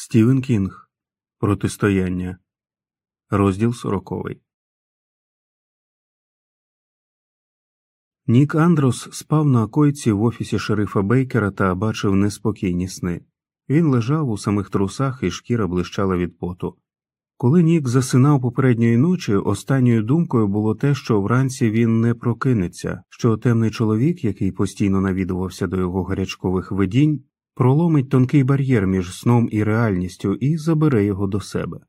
Стівен Кінг Протистояння. Розділ сороковий. Нік Андрос спав на койці в офісі шерифа Бейкера та бачив неспокійні сни. Він лежав у самих трусах і шкіра блищала від поту. Коли Нік засинав попередньої ночі, останньою думкою було те, що вранці він не прокинеться, що темний чоловік, який постійно навідувався до його гарячкових видінь, проломить тонкий бар'єр між сном і реальністю і забере його до себе.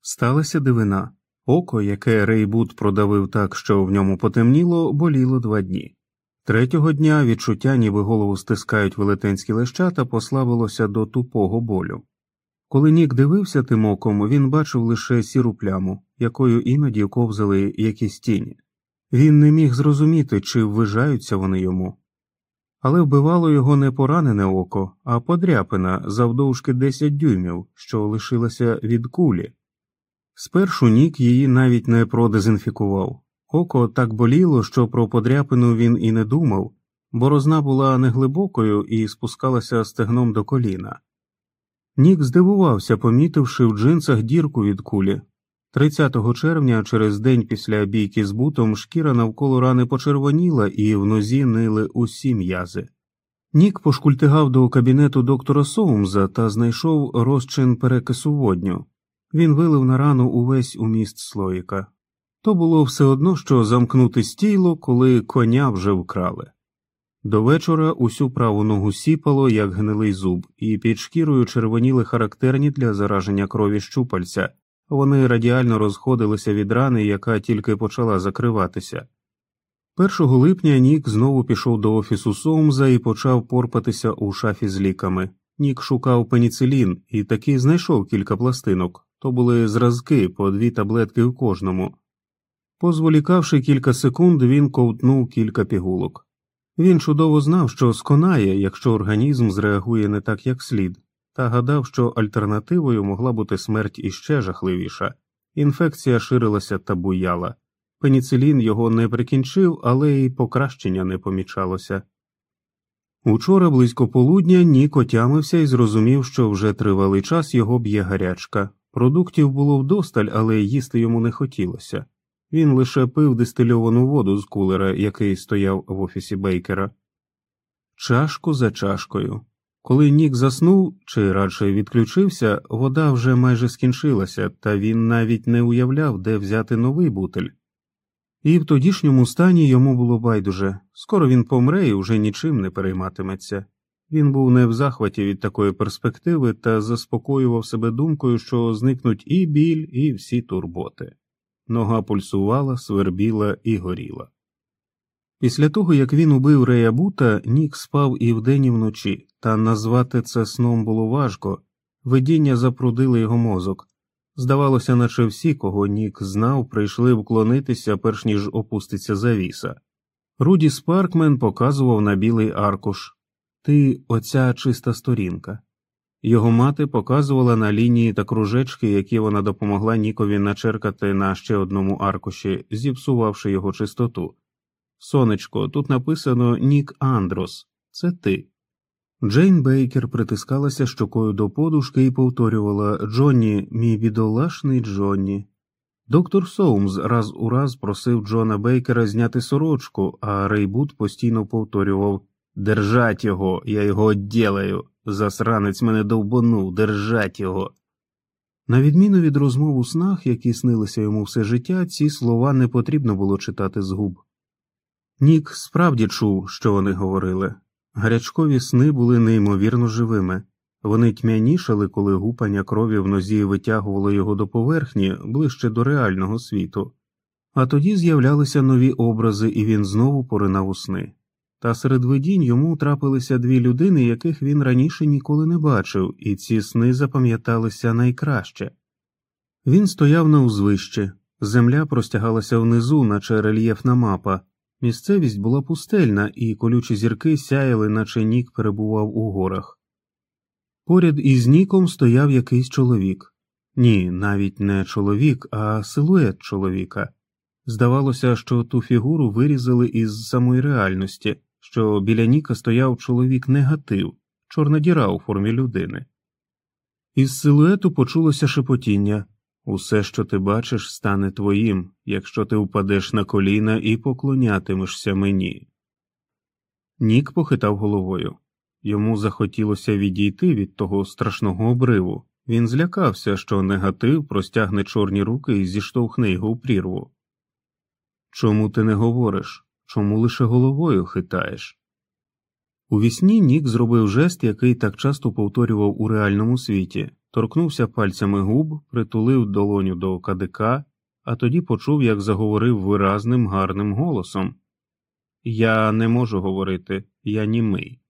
Сталася дивина око, яке Рейбут продавив так, що в ньому потемніло, боліло два дні. Третього дня відчуття, ніби голову стискають велетенські лещата, послабилося до тупого болю. Коли Нік дивився тим оком, він бачив лише сіру пляму, якою іноді ковзали якісь тіні. Він не міг зрозуміти, чи ввижаються вони йому. Але вбивало його не поранене око, а подряпина завдовжки 10 дюймів, що лишилася від кулі. Спершу Нік її навіть не продезінфікував. Око так боліло, що про подряпину він і не думав, борозна була неглибокою і спускалася стегном до коліна. Нік здивувався, помітивши в джинсах дірку від кулі. 30 червня, через день після бійки з бутом, шкіра навколо рани почервоніла і в нозі нили усі м'язи. Нік пошкультигав до кабінету доктора Соумза та знайшов розчин перекису водню. Він вилив на рану увесь уміст слоїка. То було все одно, що замкнути стійло, коли коня вже вкрали. До вечора усю праву ногу сіпало, як гнилий зуб, і під шкірою червоніли характерні для зараження крові щупальця, вони радіально розходилися від рани, яка тільки почала закриватися. 1 липня Нік знову пішов до офісу Соумза і почав порпатися у шафі з ліками. Нік шукав пеніцилін і таки знайшов кілька пластинок то були зразки по дві таблетки в кожному. Позволікавши кілька секунд, він ковтнув кілька пігулок. Він чудово знав, що сконає, якщо організм зреагує не так, як слід, та гадав, що альтернативою могла бути смерть іще жахливіша. Інфекція ширилася та буяла. Пеніцилін його не прикінчив, але й покращення не помічалося. Учора близько полудня Нік отямився і зрозумів, що вже тривалий час його б'є гарячка. Продуктів було вдосталь, але їсти йому не хотілося. Він лише пив дистильовану воду з кулера, який стояв в офісі Бейкера. Чашку за чашкою. Коли Нік заснув чи радше відключився, вода вже майже скінчилася, та він навіть не уявляв, де взяти новий бутель. І в тодішньому стані йому було байдуже скоро він помре і вже нічим не перейматиметься. Він був не в захваті від такої перспективи та заспокоював себе думкою, що зникнуть і біль, і всі турботи. Нога пульсувала, свербіла і горіла. Після того, як він убив Рея Бута, Нік спав і вдень, і вночі, та назвати це сном було важко, видіння запрудили його мозок. Здавалося, наче всі, кого Нік знав, прийшли вклонитися, перш ніж опуститься завіса. Руді Спаркмен показував на білий аркуш Ти оця чиста сторінка. Його мати показувала на лінії та кружечки, які вона допомогла Нікові начеркати на ще одному аркуші, зіпсувавши його чистоту. Сонечко, тут написано Нік Андрос, це ти. Джейн Бейкер притискалася щокою до подушки і повторювала Джонні, мій бідолашний Джонні. Доктор Соумс раз у раз просив Джона Бейкера зняти сорочку, а Рейбут постійно повторював Держать його, я його одділаю. Засранець мене довбонув, держать його. На відміну від розмов у снах, які снилися йому все життя, ці слова не потрібно було читати з губ. Нік справді чув, що вони говорили. Гарячкові сни були неймовірно живими, вони тьмянішали, коли гупання крові в нозі витягувало його до поверхні ближче до реального світу, а тоді з'являлися нові образи, і він знову поринав у сни. Та серед видінь йому трапилися дві людини, яких він раніше ніколи не бачив, і ці сни запам'яталися найкраще. Він стояв на узвищі, земля простягалася внизу, наче рельєфна мапа. Місцевість була пустельна, і колючі зірки сяяли, наче нік перебував у горах. Поряд із ніком стояв якийсь чоловік ні, навіть не чоловік, а силует чоловіка. Здавалося, що ту фігуру вирізали із самої реальності, що біля Ніка стояв чоловік негатив, чорна діра у формі людини. Із силуету почулося шепотіння усе, що ти бачиш, стане твоїм, якщо ти впадеш на коліна і поклонятимешся мені. Нік похитав головою. Йому захотілося відійти від того страшного обриву. Він злякався, що негатив простягне чорні руки і зіштовхне його у прірву. Чому ти не говориш? Чому лише головою хитаєш? У вісні Нік зробив жест, який так часто повторював у реальному світі, торкнувся пальцями губ, притулив долоню до кадика, а тоді почув, як заговорив виразним гарним голосом Я не можу говорити, я німий.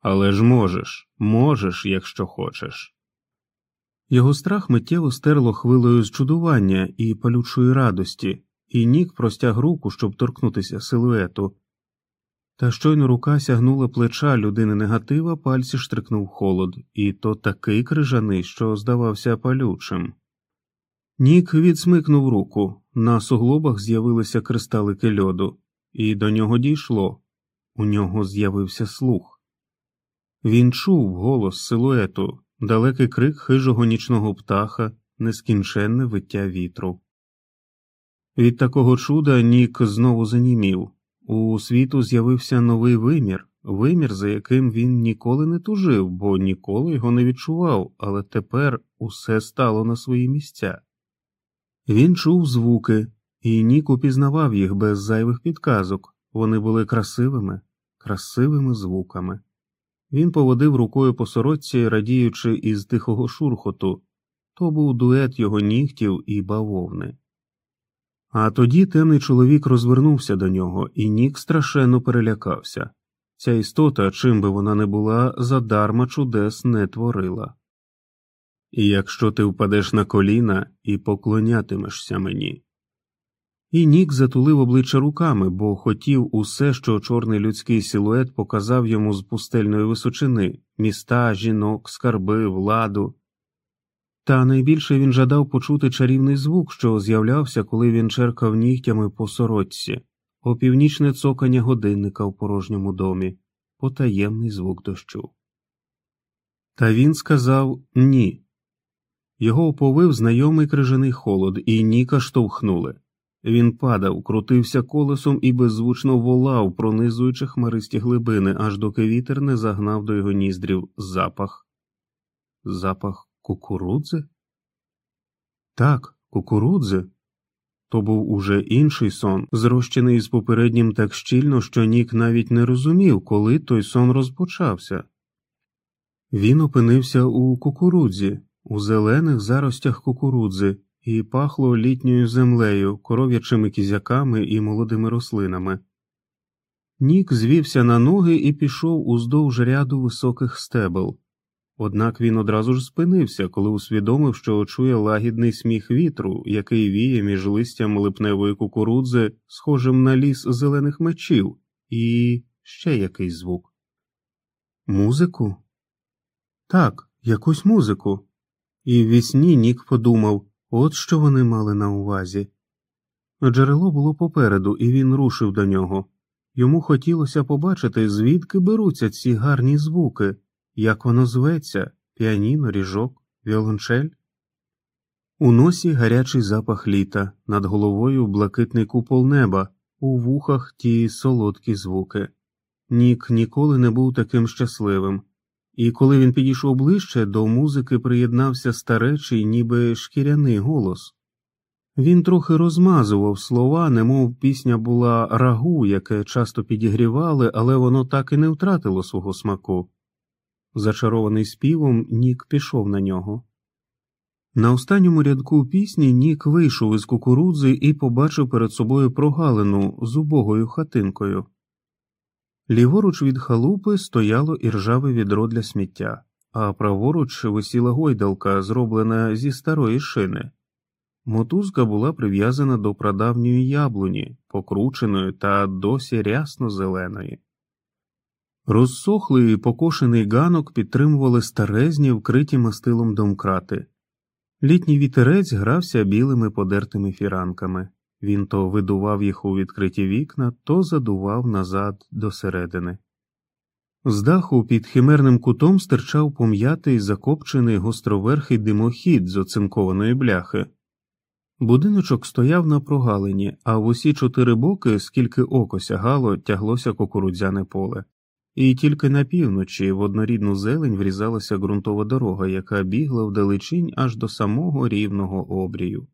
Але ж можеш, можеш, якщо хочеш. Його страх миттєво стерло хвилею зчудування і палючої радості, і Нік простяг руку, щоб торкнутися силуету. Та щойно рука сягнула плеча людини негатива, пальці штрикнув холод, і то такий крижаний, що здавався палючим. Нік відсмикнув руку, на суглобах з'явилися кристалики льоду, і до нього дійшло у нього з'явився слух. Він чув голос силуету, далекий крик хижого нічного птаха, нескінченне виття вітру. Від такого чуда Нік знову занімів. У світу з'явився новий вимір, вимір, за яким він ніколи не тужив, бо ніколи його не відчував, але тепер усе стало на свої місця. Він чув звуки, і Нік упізнавав їх без зайвих підказок вони були красивими, красивими звуками. Він поводив рукою по сорочці, радіючи із тихого шурхоту то був дует його нігтів і бавовни. А тоді темний чоловік розвернувся до нього, і Нік страшенно перелякався. Ця істота, чим би вона не була, задарма чудес не творила. І якщо ти впадеш на коліна і поклонятимешся мені. І Нік затулив обличчя руками, бо хотів усе, що чорний людський силует показав йому з пустельної височини міста, жінок, скарби, владу. Та найбільше він жадав почути чарівний звук, що з'являвся, коли він черкав нігтями по сорочці, опівнічне цокання годинника в порожньому домі, потаємний звук дощу. Та він сказав ні. Його оповив знайомий крижаний холод, і Ніка штовхнули. Він падав, крутився колесом і беззвучно волав, пронизуючи хмаристі глибини, аж доки вітер не загнав до його ніздрів запах. Запах Кукурудзи? Так, кукурудзи. То був уже інший сон, зрощений з попереднім так щільно, що Нік навіть не розумів, коли той сон розпочався. Він опинився у кукурудзі, у зелених заростях кукурудзи, і пахло літньою землею, коров'ячими кізяками і молодими рослинами. Нік звівся на ноги і пішов уздовж ряду високих стебел. Однак він одразу ж спинився, коли усвідомив, що чує лагідний сміх вітру, який віє між листям липневої кукурудзи, схожим на ліс зелених мечів, і ще якийсь звук. Музику? Так, якусь музику. І в вісні Нік подумав от що вони мали на увазі. Джерело було попереду, і він рушив до нього. Йому хотілося побачити, звідки беруться ці гарні звуки. Як воно зветься піаніно, ріжок, віолончель? У носі гарячий запах літа, над головою блакитний купол неба, у вухах ті солодкі звуки. Нік ніколи не був таким щасливим, і коли він підійшов ближче, до музики приєднався старечий, ніби шкіряний голос. Він трохи розмазував слова, немов пісня була рагу, яке часто підігрівали, але воно так і не втратило свого смаку. Зачарований співом, Нік пішов на нього. На останньому рядку пісні Нік вийшов із кукурудзи і побачив перед собою прогалину з убогою хатинкою. Ліворуч від халупи стояло іржаве відро для сміття, а праворуч висіла гойдалка, зроблена зі старої шини. Мотузка була прив'язана до прадавньої яблуні, покрученої та досі рясно зеленої. Розсохлий і покошений ганок підтримували старезні, вкриті мастилом домкрати. Літній вітерець грався білими подертими фіранками. Він то видував їх у відкриті вікна, то задував назад до середини. З даху під химерним кутом стирчав пом'ятий закопчений гостроверхий димохід з оцинкованої бляхи. Будиночок стояв на прогалині, а в усі чотири боки, скільки око сягало, тяглося кукурудзяне поле, і тільки на півночі в однорідну зелень врізалася ґрунтова дорога, яка бігла вдалечінь аж до самого рівного обрію.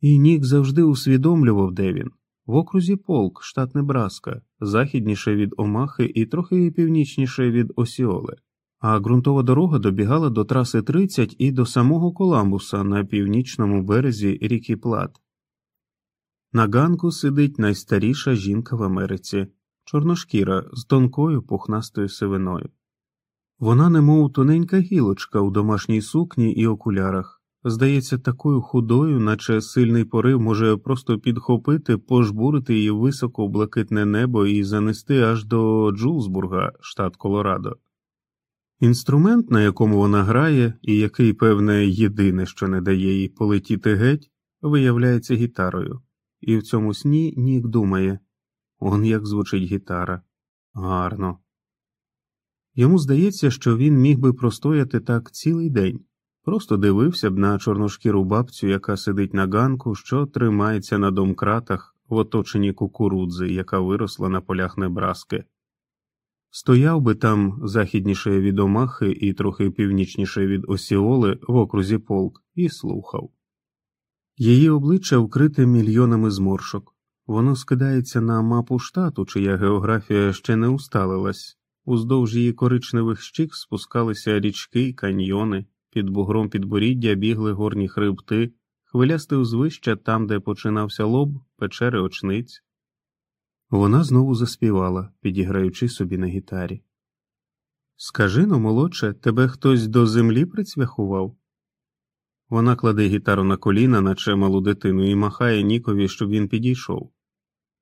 І Нік завжди усвідомлював, де він в окрузі полк, штат Небраска, західніше від Омахи і трохи північніше від Осіоли, а ґрунтова дорога добігала до траси 30 і до самого Коламбуса на північному березі ріки Плат. На ганку сидить найстаріша жінка в Америці, чорношкіра з тонкою пухнастою сивиною. Вона, немов тоненька гілочка у домашній сукні і окулярах, здається такою худою, наче сильний порив може просто підхопити, пожбурити її високо в блакитне небо і занести аж до Джулсбурга, штат Колорадо. Інструмент, на якому вона грає, і який, певне, єдине, що не дає їй полетіти геть, виявляється гітарою, і в цьому сні Нік думає он як звучить гітара. Гарно. Йому здається, що він міг би простояти так цілий день, просто дивився б на чорношкіру бабцю, яка сидить на ганку, що тримається на домкратах в оточенні кукурудзи, яка виросла на полях Небраски. Стояв би там західніше від Омахи і трохи північніше від Осіоли в окрузі полк, і слухав. Її обличчя вкрите мільйонами зморшок, воно скидається на мапу штату, чия географія ще не усталилась, уздовж її коричневих щік спускалися річки, каньйони, під бугром підборіддя бігли горні хребти, хвилясти узвища там, де починався лоб, печери очниць. Вона знову заспівала, підіграючи собі на гітарі. Скажи но, молодше, тебе хтось до землі прицвяхував? Вона кладе гітару на коліна, наче малу дитину, і махає Нікові, щоб він підійшов.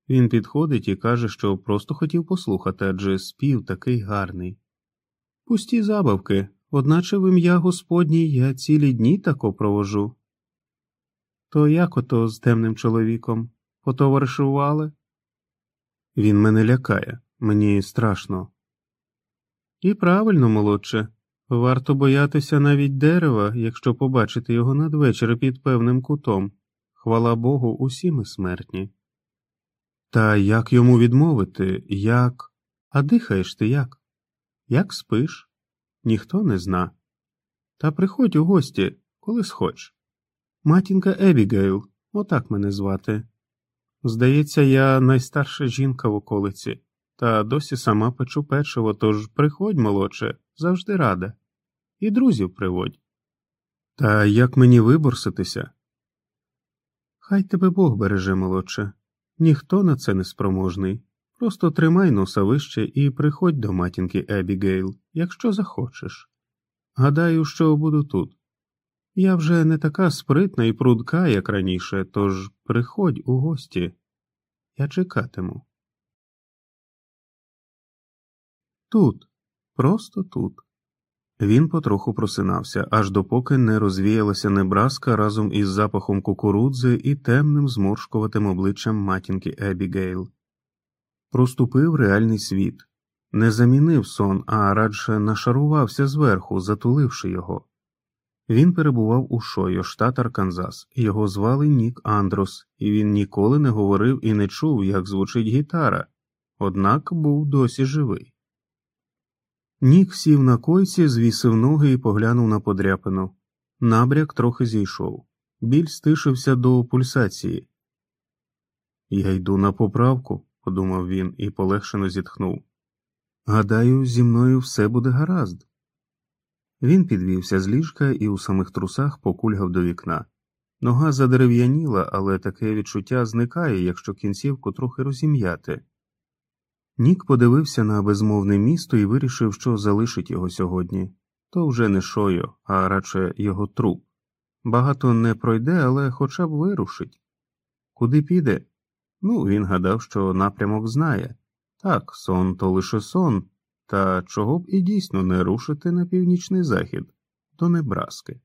Він підходить і каже, що просто хотів послухати, адже спів такий гарний. Пусті забавки, одначе в ім'я Господній я цілі дні тако провожу. То як ото з темним чоловіком потоваришували? Він мене лякає, мені страшно. І правильно, молодше, варто боятися навіть дерева, якщо побачити його надвечір під певним кутом. Хвала Богу, усі ми смертні. Та як йому відмовити, як. А дихаєш ти як? Як спиш? Ніхто не зна. Та приходь у гості, коли схочеш. Матінка Ебігейл, отак мене звати. Здається, я найстарша жінка в околиці, та досі сама печу печиво, тож приходь, молодче, завжди рада, і друзів приводь. Та як мені виборситися? Хай тебе Бог береже, молодче, ніхто на це не спроможний. Просто тримай носа вище і приходь до матінки Ебігейл, якщо захочеш. Гадаю, що буду тут. Я вже не така спритна і прудка, як раніше, тож приходь у гості. Я чекатиму. Тут, просто тут. Він потроху просинався, аж допоки не розвіялася небраска разом із запахом кукурудзи і темним зморшкуватим обличчям матінки Ебігейл. Проступив реальний світ, не замінив сон, а радше нашарувався зверху, затуливши його. Він перебував у Шойо, штат Арканзас, його звали Нік Андрос, і він ніколи не говорив і не чув, як звучить гітара, однак був досі живий. Нік сів на койці, звісив ноги і поглянув на подряпину. Набряк трохи зійшов. Біль стишився до пульсації. Я йду на поправку, подумав він і полегшено зітхнув. Гадаю, зі мною все буде гаразд. Він підвівся з ліжка і у самих трусах покульгав до вікна. Нога задерев'яніла, але таке відчуття зникає, якщо кінцівку трохи розім'яти. Нік подивився на безмовне місто і вирішив, що залишить його сьогодні. То вже не шойо, а радше його труп. Багато не пройде, але хоча б вирушить. Куди піде? Ну, він гадав, що напрямок знає. Так, сон то лише сон, та чого б і дійсно не рушити на північний захід до Небраски.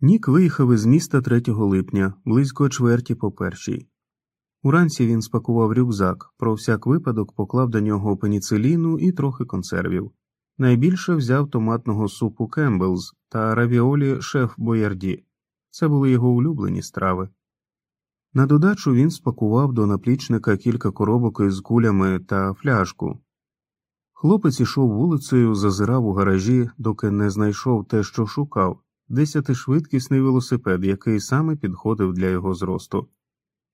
Нік виїхав із міста 3 липня, близько чверті по першій. Уранці він спакував рюкзак, про всяк випадок поклав до нього пеніциліну і трохи консервів. Найбільше взяв томатного супу Кембелз та равіолі шеф Боярді. Це були його улюблені страви. На додачу він спакував до наплічника кілька коробок із кулями та фляжку. Хлопець ішов вулицею, зазирав у гаражі, доки не знайшов те, що шукав десятишвидкісний велосипед, який саме підходив для його зросту.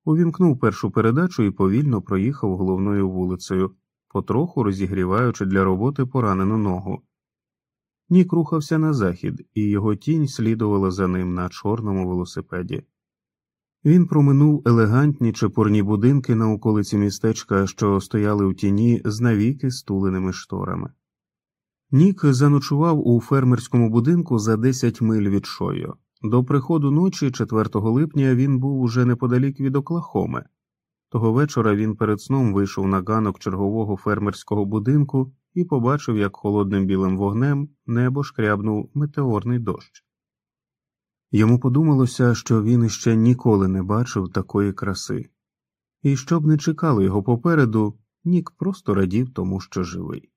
Увімкнув першу передачу і повільно проїхав головною вулицею, потроху розігріваючи для роботи поранену ногу. Нік рухався на захід, і його тінь слідувала за ним на чорному велосипеді. Він проминув елегантні чепурні будинки на околиці містечка, що стояли у тіні з навіки стуленими шторами. Нік заночував у фермерському будинку за 10 миль від Шойо. До приходу ночі, 4 липня, він був уже неподалік від Оклахоми. Того вечора він перед сном вийшов на ганок чергового фермерського будинку і побачив, як холодним білим вогнем небо шкрябнув метеорний дощ. Йому подумалося, що він іще ніколи не бачив такої краси, і щоб не чекало його попереду, Нік просто радів тому, що живий.